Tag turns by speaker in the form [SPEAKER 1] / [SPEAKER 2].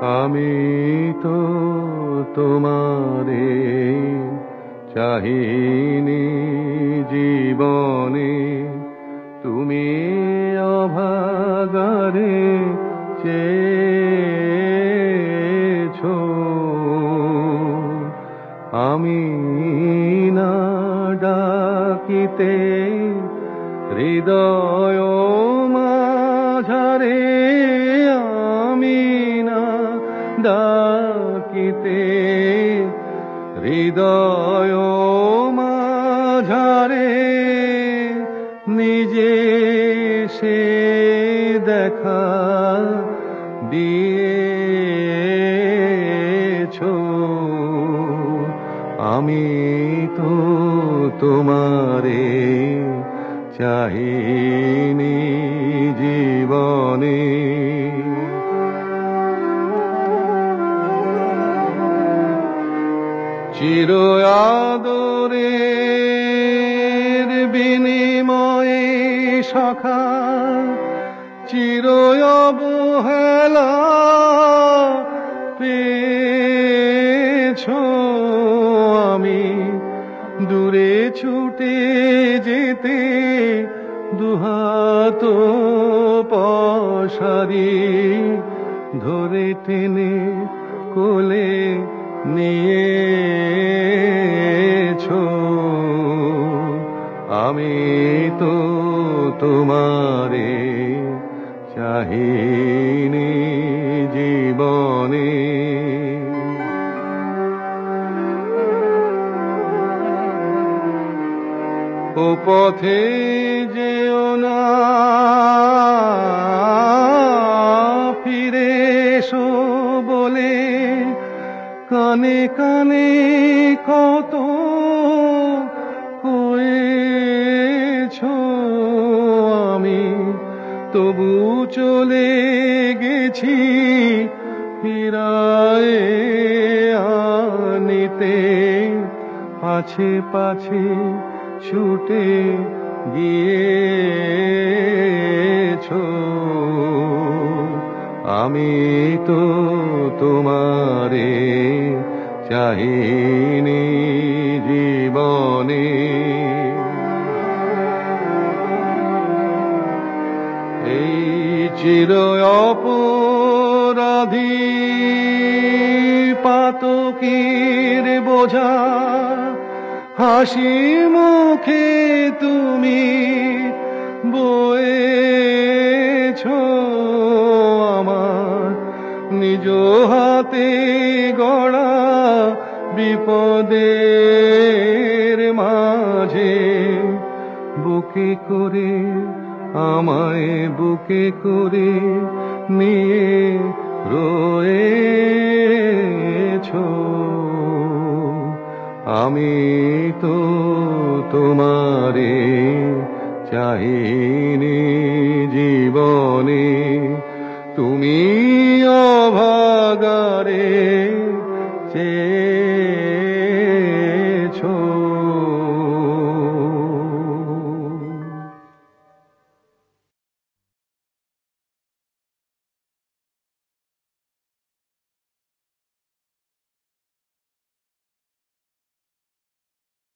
[SPEAKER 1] আমি তো তোমারে চাহিনি জীবনে। তুমি অভাগারে চেয়েছো। আমি না ডাকিতে হৃদয় মাঝারে ডাকিতে হৃদয় মাঝারে নিজে সে দেখা দিয়েছ। আমি তো তোমারে চাহিনি জীবনে। চির আদরের বিনিময়ে সখা, চির অবহেলা পেয়েছ আমি। দূরে ছুটে যেতে দুহাত পশারি, ধরে টেনে কোলে নিয়েছো। আমি তো তোমারে চাহিনি জীবনে। ও পথে যেও না কানে কানে কত হয়েছো আমি। তবু চলে গেছি ফিরায় আনিতে। পাছে পাছে ছুটে গিয়েছো। আমি তো তোমারে চাহিনি জীবনে। এই চির অপরাধী পাতকির বোঝা হাসি মুখে তুমি হাতে গড়া বিপদের মাঝে বুকে করে, আমায় বুকে করে নিয়ে রয়েছ। আমি তো তোমারে চাহিনি